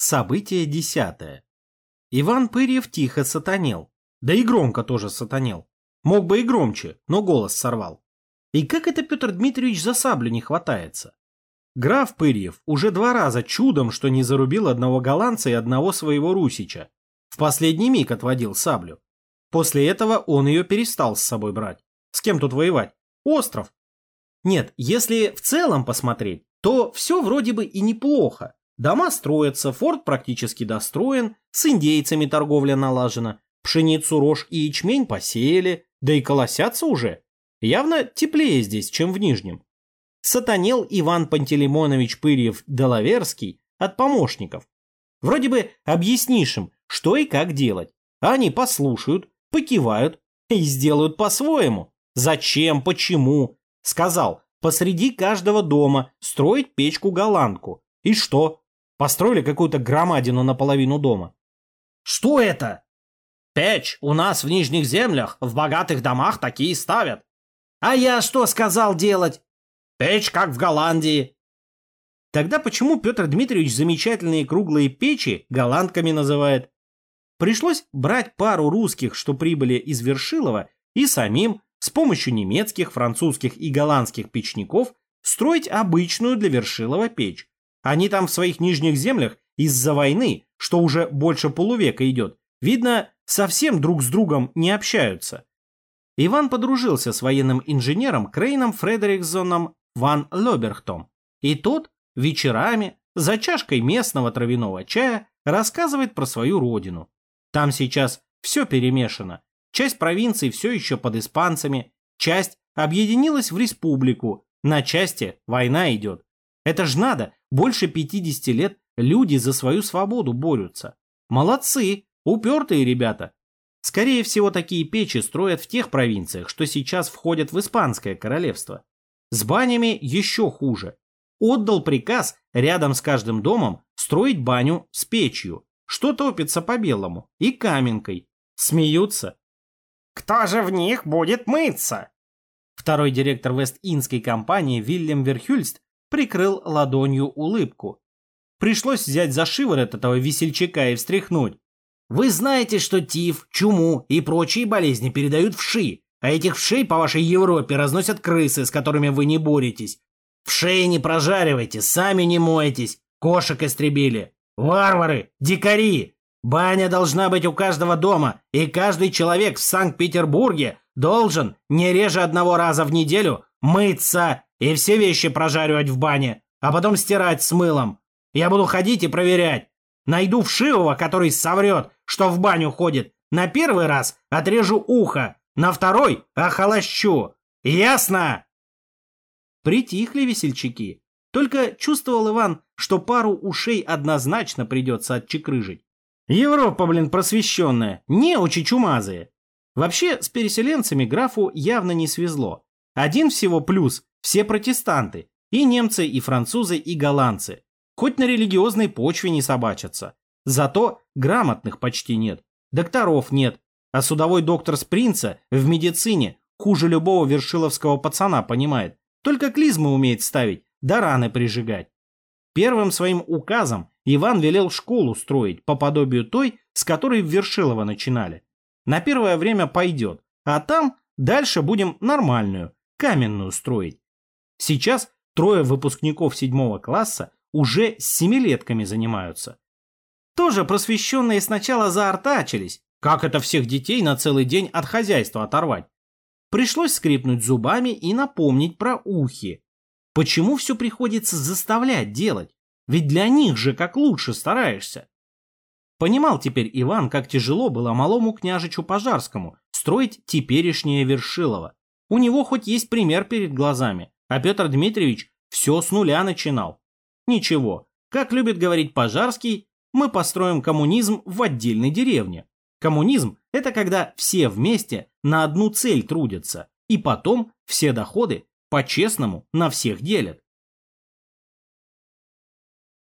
Событие десятое. Иван Пырьев тихо сатанел. Да и громко тоже сатанел. Мог бы и громче, но голос сорвал. И как это Петр Дмитриевич за саблю не хватается? Граф Пырьев уже два раза чудом, что не зарубил одного голландца и одного своего русича. В последний миг отводил саблю. После этого он ее перестал с собой брать. С кем тут воевать? Остров. Нет, если в целом посмотреть, то все вроде бы и неплохо. Дома строятся, форт практически достроен, с индейцами торговля налажена, пшеницу, рожь и ячмень посеяли, да и колосятся уже. Явно теплее здесь, чем в Нижнем. Сатанел Иван Пантелеймонович Пырьев-Делаверский от помощников. Вроде бы объяснишь им, что и как делать. Они послушают, покивают и сделают по-своему. Зачем, почему? Сказал, посреди каждого дома строить печку-голландку. И что? Построили какую-то громадину наполовину дома. Что это? Печь у нас в нижних землях, в богатых домах такие ставят. А я что сказал делать? Печь как в Голландии. Тогда почему Петр Дмитриевич замечательные круглые печи голландками называет? Пришлось брать пару русских, что прибыли из Вершилова, и самим, с помощью немецких, французских и голландских печников, строить обычную для Вершилова печь. Они там в своих нижних землях из-за войны, что уже больше полувека идет, видно, совсем друг с другом не общаются. Иван подружился с военным инженером Крейном Фредериксоном ван Лоберхтом, и тот вечерами за чашкой местного травяного чая рассказывает про свою родину. Там сейчас все перемешано. Часть провинций все еще под испанцами, часть объединилась в республику, на части война идет. Это ж надо, больше 50 лет люди за свою свободу борются. Молодцы, упертые ребята. Скорее всего, такие печи строят в тех провинциях, что сейчас входят в Испанское королевство. С банями еще хуже. Отдал приказ рядом с каждым домом строить баню с печью, что топится по-белому, и каменкой. Смеются. «Кто же в них будет мыться?» Второй директор Вест-Индской компании Вильям Верхюльст прикрыл ладонью улыбку. Пришлось взять за шиворот этого весельчака и встряхнуть. Вы знаете, что тиф, чуму и прочие болезни передают вши, а этих вшей по вашей Европе разносят крысы, с которыми вы не боретесь. Вшей не прожаривайте, сами не моетесь, кошек истребили. Варвары, дикари! Баня должна быть у каждого дома, и каждый человек в Санкт-Петербурге должен не реже одного раза в неделю мыться и все вещи прожаривать в бане, а потом стирать с мылом. Я буду ходить и проверять. Найду вшивого, который соврет, что в баню ходит. На первый раз отрежу ухо, на второй охолощу. Ясно? Притихли весельчаки. Только чувствовал Иван, что пару ушей однозначно придется отчекрыжить. Европа, блин, просвещенная, не очень чумазые. Вообще, с переселенцами графу явно не свезло. Один всего плюс – все протестанты. И немцы, и французы, и голландцы. Хоть на религиозной почве не собачатся. Зато грамотных почти нет. Докторов нет. А судовой доктор с принца в медицине хуже любого вершиловского пацана понимает. Только клизмы умеет ставить, да раны прижигать. Первым своим указом Иван велел школу строить по подобию той, с которой в Вершилово начинали. На первое время пойдет, а там дальше будем нормальную, каменную строить. Сейчас трое выпускников седьмого класса уже с семилетками занимаются. Тоже просвещенные сначала заортачились, как это всех детей на целый день от хозяйства оторвать. Пришлось скрипнуть зубами и напомнить про ухи. Почему все приходится заставлять делать? Ведь для них же как лучше стараешься. Понимал теперь Иван, как тяжело было малому княжичу Пожарскому строить теперешнее Вершилово. У него хоть есть пример перед глазами, а Петр Дмитриевич все с нуля начинал. Ничего, как любит говорить Пожарский, мы построим коммунизм в отдельной деревне. Коммунизм – это когда все вместе на одну цель трудятся, и потом все доходы по-честному на всех делят.